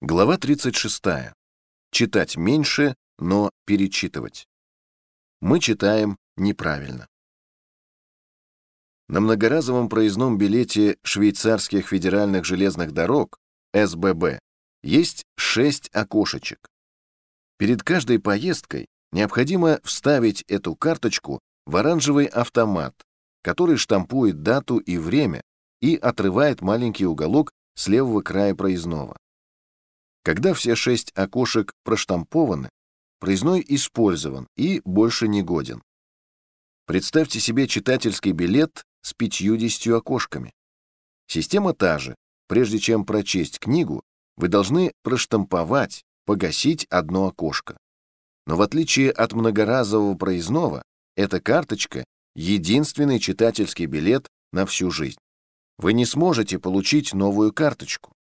Глава 36. Читать меньше, но перечитывать. Мы читаем неправильно. На многоразовом проездном билете швейцарских федеральных железных дорог СББ есть 6 окошечек. Перед каждой поездкой необходимо вставить эту карточку в оранжевый автомат, который штампует дату и время и отрывает маленький уголок с левого края проездного. Когда все шесть окошек проштампованы, проездной использован и больше не годен. Представьте себе читательский билет с 50 окошками. Система та же. Прежде чем прочесть книгу, вы должны проштамповать, погасить одно окошко. Но в отличие от многоразового проездного, эта карточка — единственный читательский билет на всю жизнь. Вы не сможете получить новую карточку.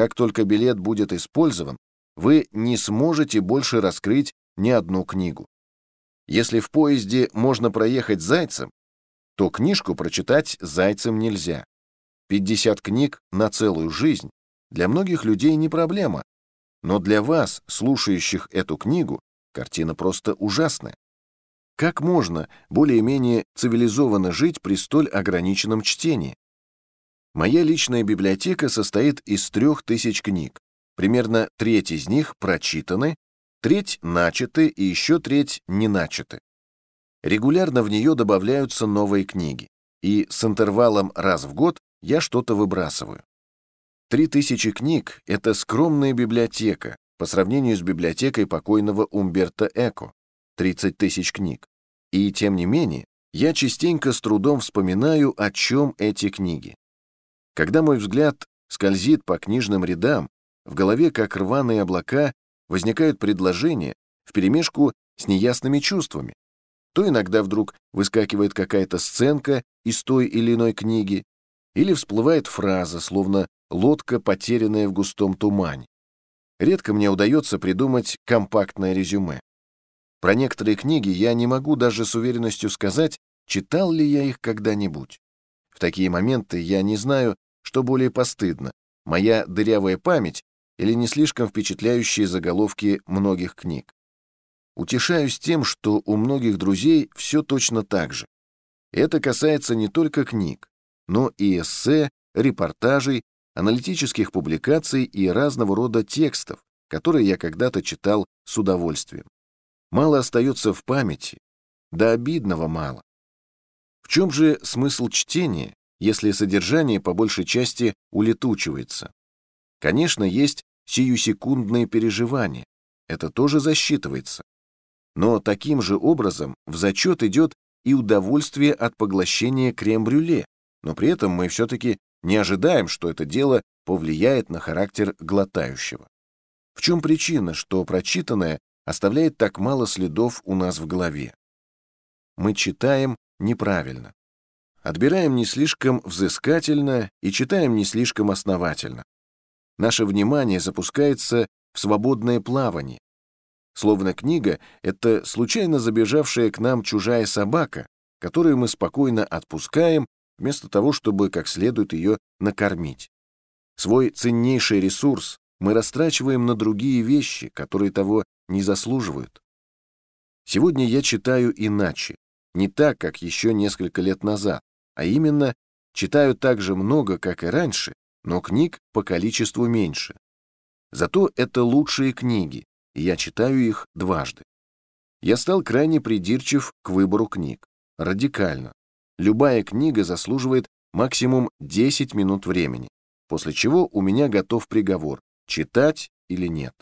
Как только билет будет использован, вы не сможете больше раскрыть ни одну книгу. Если в поезде можно проехать зайцем, то книжку прочитать зайцем нельзя. 50 книг на целую жизнь для многих людей не проблема, но для вас, слушающих эту книгу, картина просто ужасная. Как можно более-менее цивилизованно жить при столь ограниченном чтении? Моя личная библиотека состоит из трех тысяч книг. Примерно треть из них прочитаны, треть начаты и еще треть не начаты. Регулярно в нее добавляются новые книги, и с интервалом раз в год я что-то выбрасываю. Три тысячи книг — это скромная библиотека по сравнению с библиотекой покойного Умберто Эко — 30 тысяч книг. И тем не менее, я частенько с трудом вспоминаю, о чем эти книги. Когда мой взгляд скользит по книжным рядам, в голове, как рваные облака, возникают предложения вперемешку с неясными чувствами. То иногда вдруг выскакивает какая-то сценка из той или иной книги, или всплывает фраза, словно лодка, потерянная в густом тумане. Редко мне удается придумать компактное резюме. Про некоторые книги я не могу даже с уверенностью сказать, читал ли я их когда-нибудь. В такие моменты я не знаю, что более постыдно, моя дырявая память или не слишком впечатляющие заголовки многих книг? Утешаюсь тем, что у многих друзей все точно так же. Это касается не только книг, но и эссе, репортажей, аналитических публикаций и разного рода текстов, которые я когда-то читал с удовольствием. Мало остается в памяти, да обидного мало. В чем же смысл чтения, если содержание по большей части улетучивается. Конечно, есть сиюсекундные переживания, это тоже засчитывается. Но таким же образом в зачет идет и удовольствие от поглощения крем-брюле, но при этом мы все-таки не ожидаем, что это дело повлияет на характер глотающего. В чем причина, что прочитанное оставляет так мало следов у нас в голове? Мы читаем неправильно. Отбираем не слишком взыскательно и читаем не слишком основательно. Наше внимание запускается в свободное плавание. Словно книга — это случайно забежавшая к нам чужая собака, которую мы спокойно отпускаем, вместо того, чтобы как следует ее накормить. Свой ценнейший ресурс мы растрачиваем на другие вещи, которые того не заслуживают. Сегодня я читаю иначе, не так, как еще несколько лет назад, а именно читаю так же много, как и раньше, но книг по количеству меньше. Зато это лучшие книги, и я читаю их дважды. Я стал крайне придирчив к выбору книг. Радикально. Любая книга заслуживает максимум 10 минут времени, после чего у меня готов приговор – читать или нет.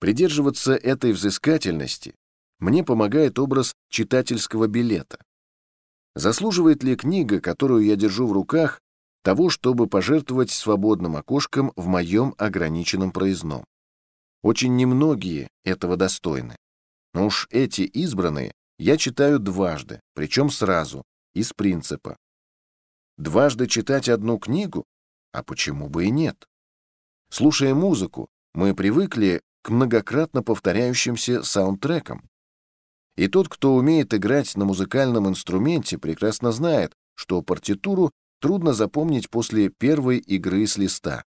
Придерживаться этой взыскательности мне помогает образ читательского билета. Заслуживает ли книга, которую я держу в руках, того, чтобы пожертвовать свободным окошком в моем ограниченном проездном? Очень немногие этого достойны. Но уж эти избранные я читаю дважды, причем сразу, из принципа. Дважды читать одну книгу? А почему бы и нет? Слушая музыку, мы привыкли к многократно повторяющимся саундтрекам. И тот, кто умеет играть на музыкальном инструменте, прекрасно знает, что партитуру трудно запомнить после первой игры с листа.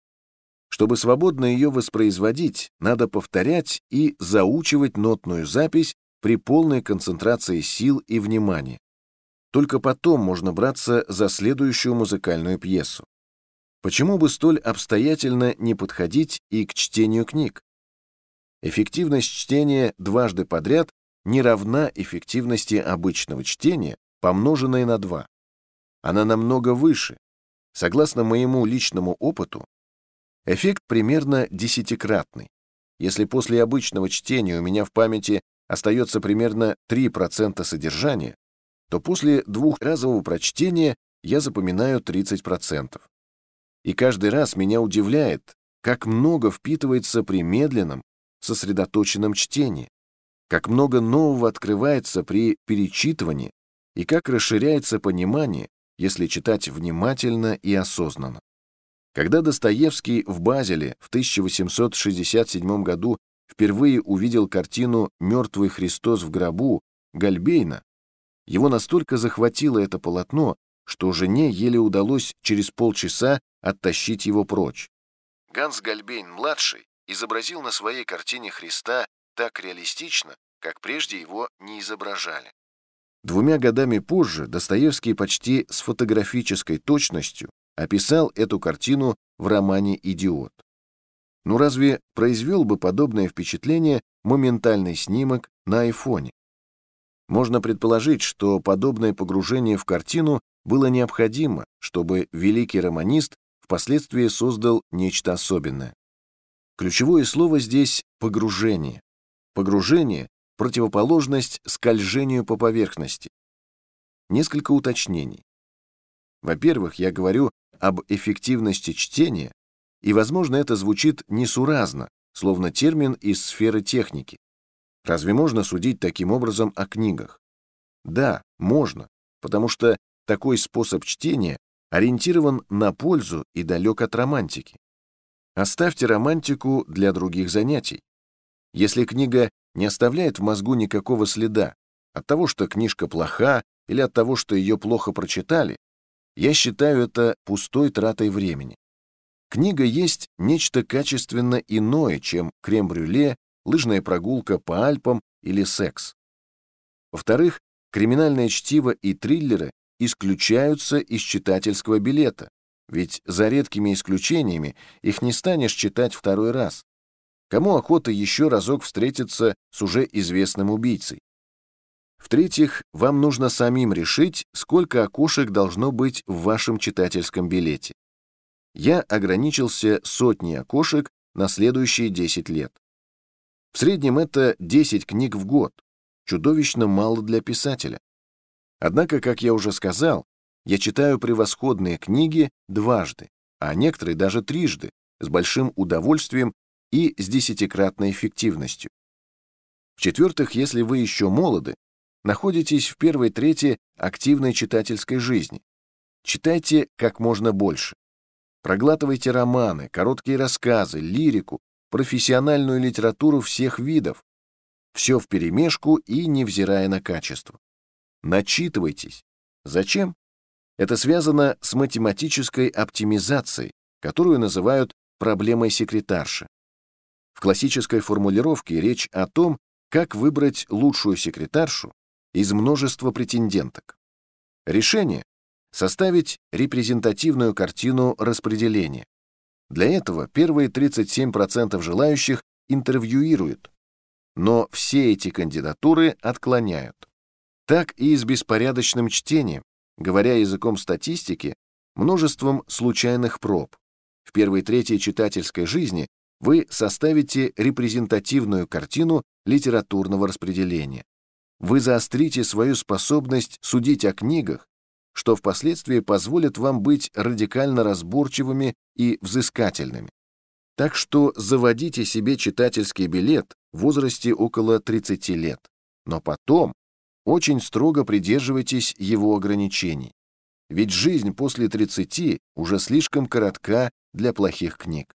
Чтобы свободно ее воспроизводить, надо повторять и заучивать нотную запись при полной концентрации сил и внимания. Только потом можно браться за следующую музыкальную пьесу. Почему бы столь обстоятельно не подходить и к чтению книг? Эффективность чтения дважды подряд не равна эффективности обычного чтения, помноженной на два. Она намного выше. Согласно моему личному опыту, эффект примерно десятикратный. Если после обычного чтения у меня в памяти остается примерно 3% содержания, то после двухразового прочтения я запоминаю 30%. И каждый раз меня удивляет, как много впитывается при медленном, сосредоточенном чтении, как много нового открывается при перечитывании и как расширяется понимание, если читать внимательно и осознанно. Когда Достоевский в Базеле в 1867 году впервые увидел картину «Мертвый Христос в гробу» Гальбейна, его настолько захватило это полотно, что жене еле удалось через полчаса оттащить его прочь. Ганс Гальбейн-младший изобразил на своей картине Христа так реалистично, как прежде его не изображали. Двумя годами позже Достоевский почти с фотографической точностью описал эту картину в романе «Идиот». Ну разве произвел бы подобное впечатление моментальный снимок на айфоне? Можно предположить, что подобное погружение в картину было необходимо, чтобы великий романист впоследствии создал нечто особенное. Ключевое слово здесь «погружение». Погружение — противоположность скольжению по поверхности. Несколько уточнений. Во-первых, я говорю об эффективности чтения, и, возможно, это звучит несуразно, словно термин из сферы техники. Разве можно судить таким образом о книгах? Да, можно, потому что такой способ чтения ориентирован на пользу и далек от романтики. Оставьте романтику для других занятий. Если книга не оставляет в мозгу никакого следа от того, что книжка плоха или от того, что ее плохо прочитали, я считаю это пустой тратой времени. Книга есть нечто качественно иное, чем крем-брюле, лыжная прогулка по Альпам или секс. Во-вторых, криминальное чтиво и триллеры исключаются из читательского билета, ведь за редкими исключениями их не станешь читать второй раз. Кому охота еще разок встретиться с уже известным убийцей? В-третьих, вам нужно самим решить, сколько окошек должно быть в вашем читательском билете. Я ограничился сотней окошек на следующие 10 лет. В среднем это 10 книг в год, чудовищно мало для писателя. Однако, как я уже сказал, я читаю превосходные книги дважды, а некоторые даже трижды, с большим удовольствием и с десятикратной эффективностью. В-четвертых, если вы еще молоды, находитесь в первой трети активной читательской жизни, читайте как можно больше. Проглатывайте романы, короткие рассказы, лирику, профессиональную литературу всех видов. Все вперемешку и невзирая на качество. Начитывайтесь. Зачем? Это связано с математической оптимизацией, которую называют проблемой секретарши. В классической формулировке речь о том, как выбрать лучшую секретаршу из множества претенденток. Решение — составить репрезентативную картину распределения. Для этого первые 37% желающих интервьюируют, но все эти кандидатуры отклоняют. Так и с беспорядочным чтением, говоря языком статистики, множеством случайных проб. В первой трети читательской жизни вы составите репрезентативную картину литературного распределения. Вы заострите свою способность судить о книгах, что впоследствии позволит вам быть радикально разборчивыми и взыскательными. Так что заводите себе читательский билет в возрасте около 30 лет, но потом очень строго придерживайтесь его ограничений. Ведь жизнь после 30 уже слишком коротка для плохих книг.